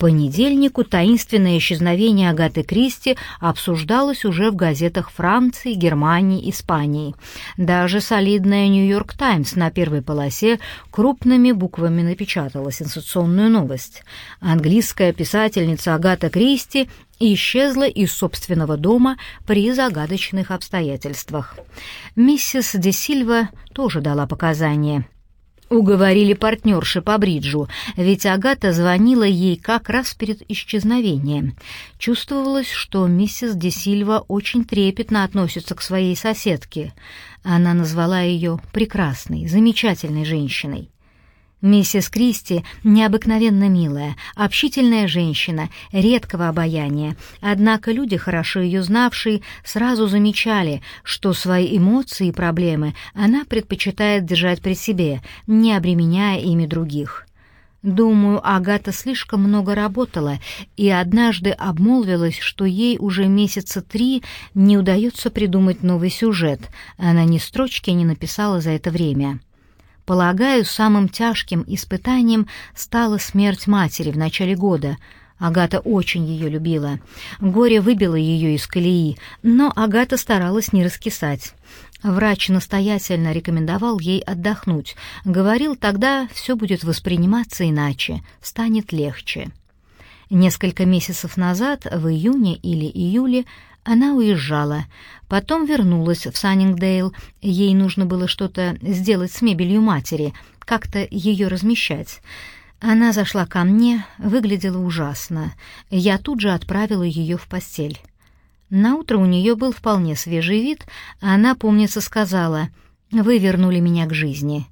понедельнику таинственное исчезновение Агаты Кристи обсуждалось уже в газетах Франции, Германии, Испании. Даже солидная «Нью-Йорк Таймс» на первой полосе крупными буквами напечатала сенсационную новость. Английская писательница Агата Кристи исчезла из собственного дома при загадочных обстоятельствах. Миссис Де Сильва тоже дала показания. Уговорили партнерши по бриджу, ведь Агата звонила ей как раз перед исчезновением. Чувствовалось, что миссис Десильва очень трепетно относится к своей соседке. Она назвала ее прекрасной, замечательной женщиной. Миссис Кристи необыкновенно милая, общительная женщина, редкого обаяния. Однако люди, хорошо ее знавшие, сразу замечали, что свои эмоции и проблемы она предпочитает держать при себе, не обременяя ими других. Думаю, Агата слишком много работала и однажды обмолвилась, что ей уже месяца три не удается придумать новый сюжет. Она ни строчки не написала за это время. Полагаю, самым тяжким испытанием стала смерть матери в начале года. Агата очень ее любила. Горе выбило ее из колеи, но Агата старалась не раскисать. Врач настоятельно рекомендовал ей отдохнуть. Говорил, тогда все будет восприниматься иначе, станет легче. Несколько месяцев назад, в июне или июле, она уезжала, потом вернулась в Саннингдейл. Ей нужно было что-то сделать с мебелью матери, как-то ее размещать. Она зашла ко мне, выглядела ужасно. Я тут же отправила ее в постель. На утро у нее был вполне свежий вид, а она, помнится, сказала: "Вы вернули меня к жизни".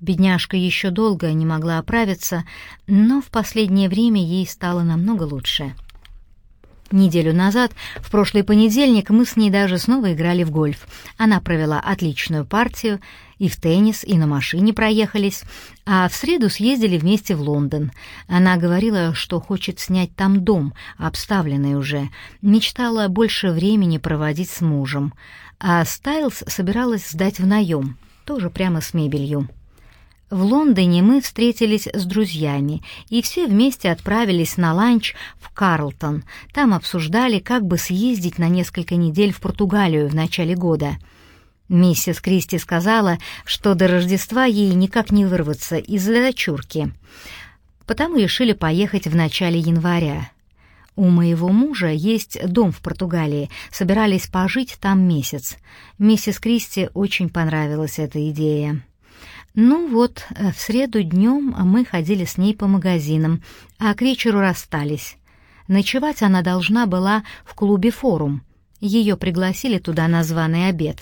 Бедняжка еще долго не могла оправиться, но в последнее время ей стало намного лучше. Неделю назад, в прошлый понедельник, мы с ней даже снова играли в гольф. Она провела отличную партию, и в теннис, и на машине проехались, а в среду съездили вместе в Лондон. Она говорила, что хочет снять там дом, обставленный уже, мечтала больше времени проводить с мужем, а Стайлс собиралась сдать в наем, тоже прямо с мебелью. В Лондоне мы встретились с друзьями и все вместе отправились на ланч в Карлтон. Там обсуждали, как бы съездить на несколько недель в Португалию в начале года. Миссис Кристи сказала, что до Рождества ей никак не вырваться из-за дочурки. Потому решили поехать в начале января. У моего мужа есть дом в Португалии, собирались пожить там месяц. Миссис Кристи очень понравилась эта идея. Ну вот, э, в среду днем мы ходили с ней по магазинам, а к вечеру расстались. Ночевать она должна была в клубе «Форум». Ее пригласили туда на званый обед.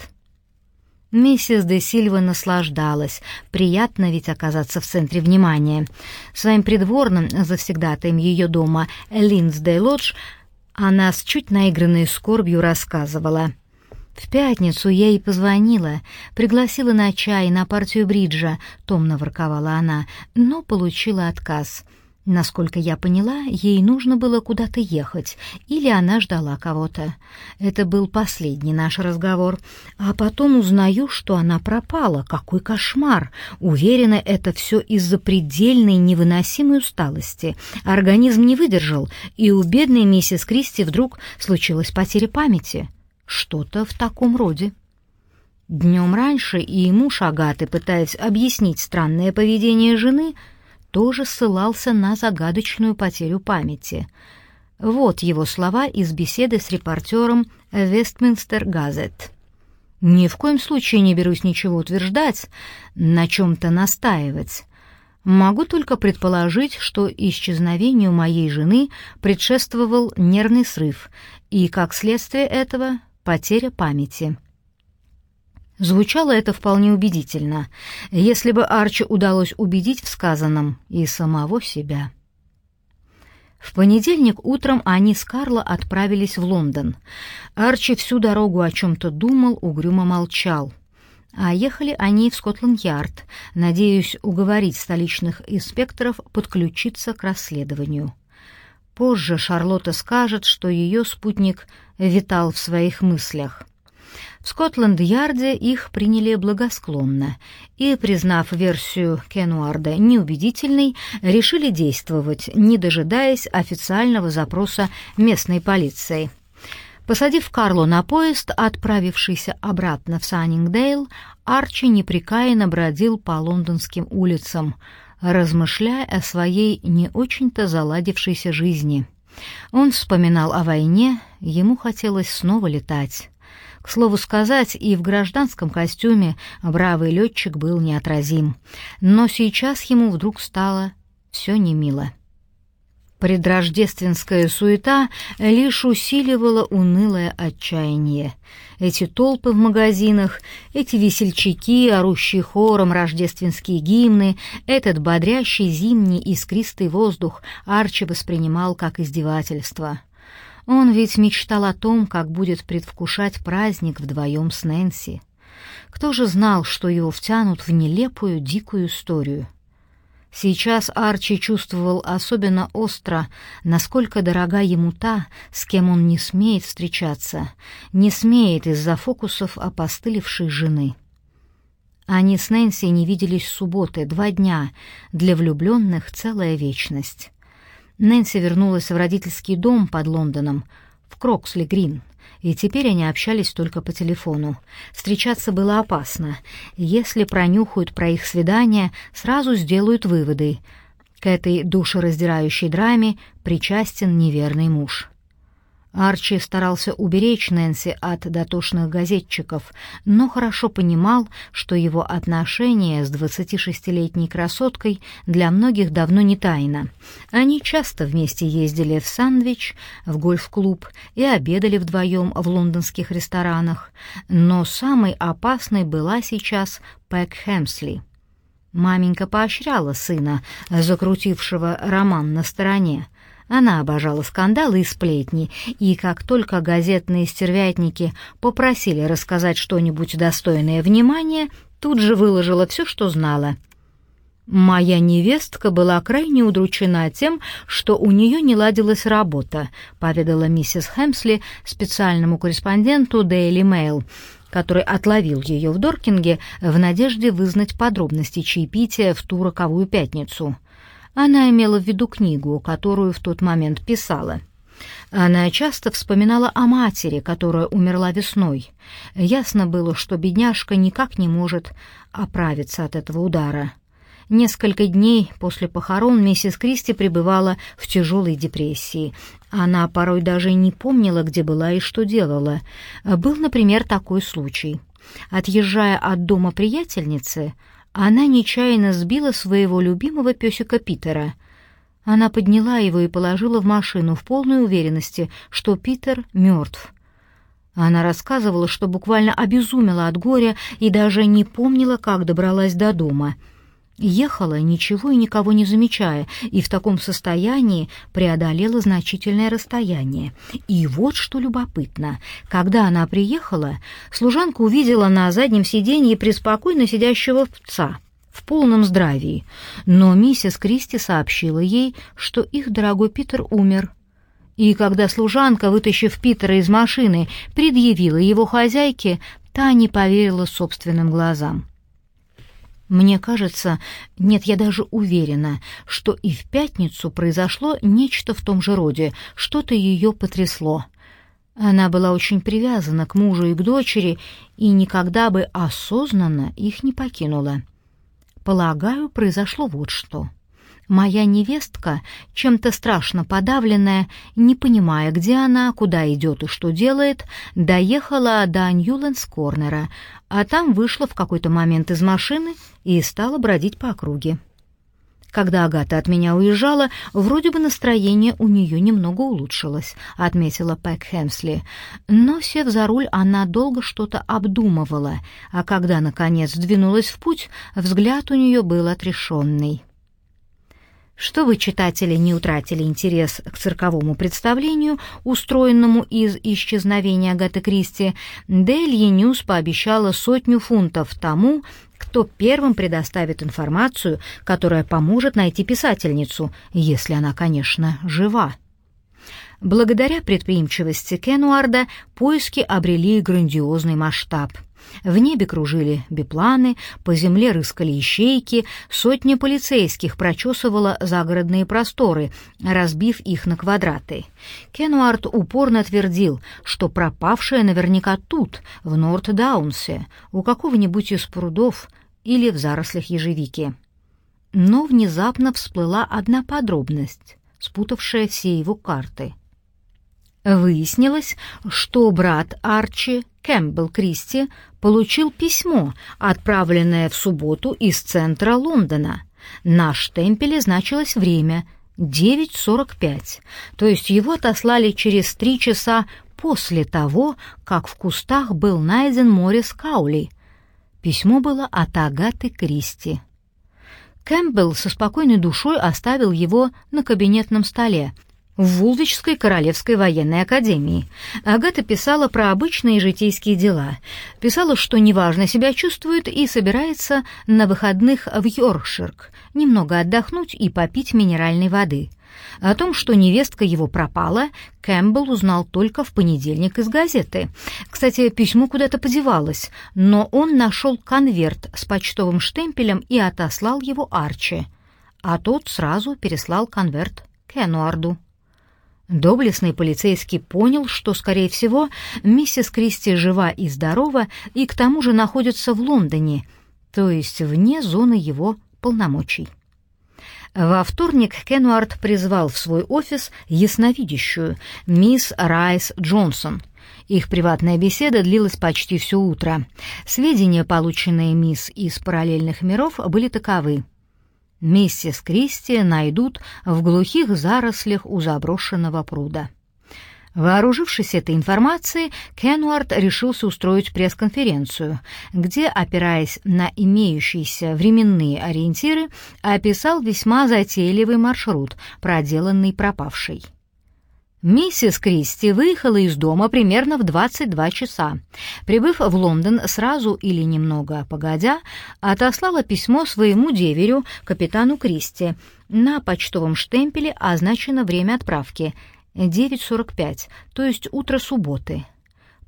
Миссис де Сильва наслаждалась. Приятно ведь оказаться в центре внимания. Своим придворным, завсегдатаем ее дома, Линдсдей Лодж, она с чуть наигранной скорбью рассказывала — в пятницу я ей позвонила, пригласила на чай, на партию бриджа, томно ворковала она, но получила отказ. Насколько я поняла, ей нужно было куда-то ехать, или она ждала кого-то. Это был последний наш разговор. А потом узнаю, что она пропала. Какой кошмар! Уверена, это все из-за предельной невыносимой усталости. Организм не выдержал, и у бедной миссис Кристи вдруг случилась потеря памяти. Что-то в таком роде. Днем раньше и муж Агаты, пытаясь объяснить странное поведение жены, тоже ссылался на загадочную потерю памяти. Вот его слова из беседы с репортером «Вестминстер Газет». «Ни в коем случае не берусь ничего утверждать, на чем-то настаивать. Могу только предположить, что исчезновению моей жены предшествовал нервный срыв, и, как следствие этого, потеря памяти. Звучало это вполне убедительно, если бы Арчи удалось убедить в сказанном и самого себя. В понедельник утром они с Карло отправились в Лондон. Арчи всю дорогу о чем-то думал, угрюмо молчал. А ехали они в Скотланд-Ярд, надеясь уговорить столичных инспекторов подключиться к расследованию. Позже Шарлотта скажет, что ее спутник витал в своих мыслях. В Скотланд-Ярде их приняли благосклонно и, признав версию Кенуарда неубедительной, решили действовать, не дожидаясь официального запроса местной полиции. Посадив Карло на поезд, отправившийся обратно в Саннингдейл, Арчи непрекаянно бродил по лондонским улицам, размышляя о своей не очень-то заладившейся жизни. Он вспоминал о войне, ему хотелось снова летать. К слову сказать, и в гражданском костюме бравый летчик был неотразим. Но сейчас ему вдруг стало все немило. Предрождественская суета лишь усиливала унылое отчаяние. Эти толпы в магазинах, эти весельчаки, орущие хором рождественские гимны, этот бодрящий зимний искристый воздух Арчи воспринимал как издевательство. Он ведь мечтал о том, как будет предвкушать праздник вдвоем с Нэнси. Кто же знал, что его втянут в нелепую, дикую историю? Сейчас Арчи чувствовал особенно остро, насколько дорога ему та, с кем он не смеет встречаться, не смеет из-за фокусов опостылевшей жены. Они с Нэнси не виделись субботы, два дня, для влюбленных целая вечность. Нэнси вернулась в родительский дом под Лондоном, в Кроксли-Грин, и теперь они общались только по телефону. Встречаться было опасно. Если пронюхают про их свидание, сразу сделают выводы. К этой душераздирающей драме причастен неверный муж. Арчи старался уберечь Нэнси от дотошных газетчиков, но хорошо понимал, что его отношения с 26-летней красоткой для многих давно не тайна. Они часто вместе ездили в Сандвич, в гольф-клуб и обедали вдвоем в лондонских ресторанах, но самой опасной была сейчас Пэк Хэмсли. Маменька поощряла сына, закрутившего роман на стороне, она обожала скандалы и сплетни, и как только газетные стервятники попросили рассказать что-нибудь достойное внимания, тут же выложила все, что знала. «Моя невестка была крайне удручена тем, что у нее не ладилась работа», поведала миссис Хэмсли специальному корреспонденту Daily Mail, который отловил ее в Доркинге в надежде вызнать подробности чаепития в ту роковую пятницу. Она имела в виду книгу, которую в тот момент писала. Она часто вспоминала о матери, которая умерла весной. Ясно было, что бедняжка никак не может оправиться от этого удара. Несколько дней после похорон миссис Кристи пребывала в тяжелой депрессии. Она порой даже не помнила, где была и что делала. Был, например, такой случай. Отъезжая от дома приятельницы, она нечаянно сбила своего любимого песика Питера. Она подняла его и положила в машину в полной уверенности, что Питер мертв. Она рассказывала, что буквально обезумела от горя и даже не помнила, как добралась до дома — Ехала, ничего и никого не замечая, и в таком состоянии преодолела значительное расстояние. И вот что любопытно. Когда она приехала, служанка увидела на заднем сиденье преспокойно сидящего пца в полном здравии, но миссис Кристи сообщила ей, что их дорогой Питер умер. И когда служанка, вытащив Питера из машины, предъявила его хозяйке, та не поверила собственным глазам. Мне кажется, нет, я даже уверена, что и в пятницу произошло нечто в том же роде, что-то ее потрясло. Она была очень привязана к мужу и к дочери и никогда бы осознанно их не покинула. Полагаю, произошло вот что. Моя невестка, чем-то страшно подавленная, не понимая, где она, куда идет и что делает, доехала до Ньюлендс-Корнера, а там вышла в какой-то момент из машины и стала бродить по округе. Когда Агата от меня уезжала, вроде бы настроение у нее немного улучшилось, отметила Пэк Хемсли. Но, сев за руль, она долго что-то обдумывала, а когда, наконец, двинулась в путь, взгляд у нее был отрешенный. Чтобы читатели не утратили интерес к цирковому представлению, устроенному из исчезновения Агаты Кристи, Daily News пообещала сотню фунтов тому, кто первым предоставит информацию, которая поможет найти писательницу, если она, конечно, жива. Благодаря предприимчивости Кенварда поиски обрели грандиозный масштаб. В небе кружили бипланы, по земле рыскали ищейки, сотня полицейских прочесывала загородные просторы, разбив их на квадраты. Кенуард упорно твердил, что пропавшая наверняка тут, в Норт-Даунсе, у какого-нибудь из прудов или в зарослях ежевики. Но внезапно всплыла одна подробность, спутавшая все его карты — Выяснилось, что брат Арчи, Кэмпбелл Кристи, получил письмо, отправленное в субботу из центра Лондона. На штемпеле значилось время — 9.45, то есть его отослали через три часа после того, как в кустах был найден Морис Каули. Письмо было от Агаты Кристи. Кэмпбелл со спокойной душой оставил его на кабинетном столе, в Вулвичской Королевской военной академии. Агата писала про обычные житейские дела. Писала, что неважно себя чувствует и собирается на выходных в Йоркширк, немного отдохнуть и попить минеральной воды. О том, что невестка его пропала, Кэмпбелл узнал только в понедельник из газеты. Кстати, письмо куда-то подевалось, но он нашел конверт с почтовым штемпелем и отослал его Арчи, а тот сразу переслал конверт Кенуарду. Доблестный полицейский понял, что, скорее всего, миссис Кристи жива и здорова и к тому же находится в Лондоне, то есть вне зоны его полномочий. Во вторник Кенуарт призвал в свой офис ясновидящую, мисс Райс Джонсон. Их приватная беседа длилась почти все утро. Сведения, полученные мисс из параллельных миров, были таковы миссис Кристи найдут в глухих зарослях у заброшенного пруда. Вооружившись этой информацией, Кенуарт решился устроить пресс-конференцию, где, опираясь на имеющиеся временные ориентиры, описал весьма затейливый маршрут, проделанный пропавшей. Миссис Кристи выехала из дома примерно в 22 часа. Прибыв в Лондон сразу или немного погодя, отослала письмо своему деверю, капитану Кристи. На почтовом штемпеле означено время отправки — 9.45, то есть утро субботы.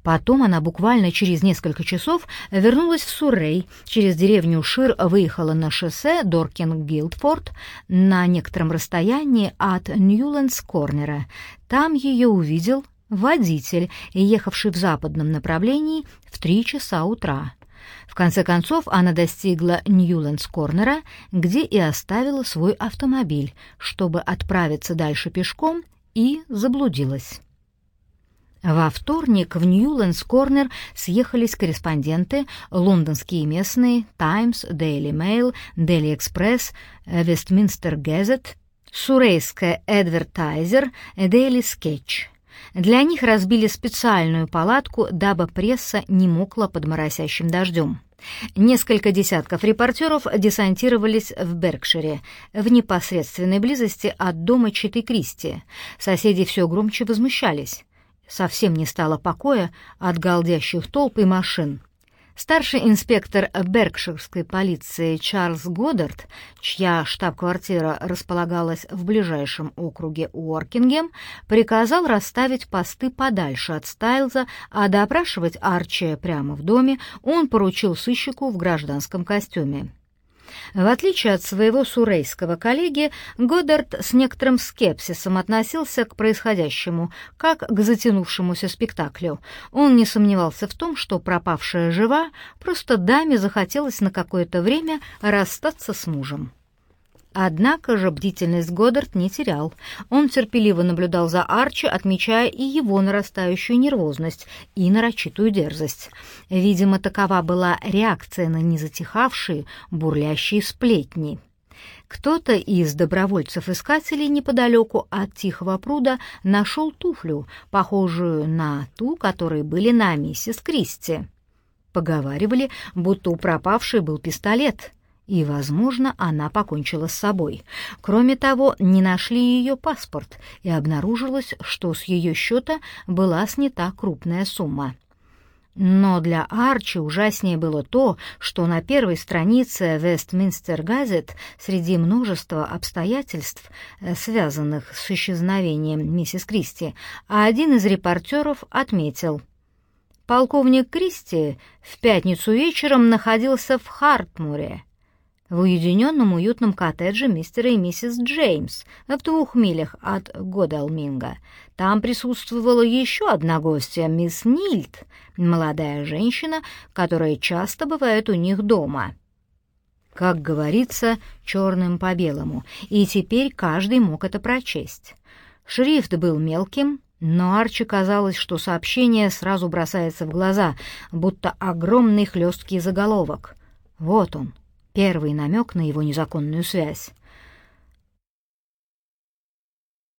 Потом она буквально через несколько часов вернулась в Суррей, через деревню Шир выехала на шоссе Доркинг-Гилдфорд на некотором расстоянии от Ньюлендс-Корнера. Там ее увидел водитель, ехавший в западном направлении в три часа утра. В конце концов она достигла Ньюлендс-Корнера, где и оставила свой автомобиль, чтобы отправиться дальше пешком, и заблудилась. Во вторник в Ньюлендс-Корнер съехались корреспонденты, лондонские местные, «Times», «Daily Mail», «Daily Express», «Westminster Gazette», «Surrey Advertiser», «Daily Sketch». Для них разбили специальную палатку, дабы пресса не мокла под моросящим дождем. Несколько десятков репортеров десантировались в Беркшире, в непосредственной близости от дома Читы Кристи. Соседи все громче возмущались. Совсем не стало покоя от галдящих толп и машин. Старший инспектор Беркширской полиции Чарльз Годдард, чья штаб-квартира располагалась в ближайшем округе Уоркингем, приказал расставить посты подальше от Стайлза, а допрашивать Арчи прямо в доме он поручил сыщику в гражданском костюме. В отличие от своего сурейского коллеги, Годдард с некоторым скепсисом относился к происходящему, как к затянувшемуся спектаклю. Он не сомневался в том, что пропавшая жива, просто даме захотелось на какое-то время расстаться с мужем. Однако же бдительность Годдард не терял. Он терпеливо наблюдал за Арчи, отмечая и его нарастающую нервозность и нарочитую дерзость. Видимо, такова была реакция на незатихавшие, бурлящие сплетни. Кто-то из добровольцев-искателей неподалеку от Тихого пруда нашел туфлю, похожую на ту, которой были на миссис Кристи. Поговаривали, будто у пропавшей был пистолет — и, возможно, она покончила с собой. Кроме того, не нашли ее паспорт, и обнаружилось, что с ее счета была снята крупная сумма. Но для Арчи ужаснее было то, что на первой странице Вестминстер Газет среди множества обстоятельств, э, связанных с исчезновением миссис Кристи, один из репортеров отметил — Полковник Кристи в пятницу вечером находился в Хартмуре, в уединенном уютном коттедже мистера и миссис Джеймс в двух милях от Годалминга. Там присутствовала еще одна гостья, мисс Нильт, молодая женщина, которая часто бывает у них дома. Как говорится, черным по белому, и теперь каждый мог это прочесть. Шрифт был мелким, но Арчи казалось, что сообщение сразу бросается в глаза, будто огромный хлесткий заголовок. Вот он, первый намек на его незаконную связь.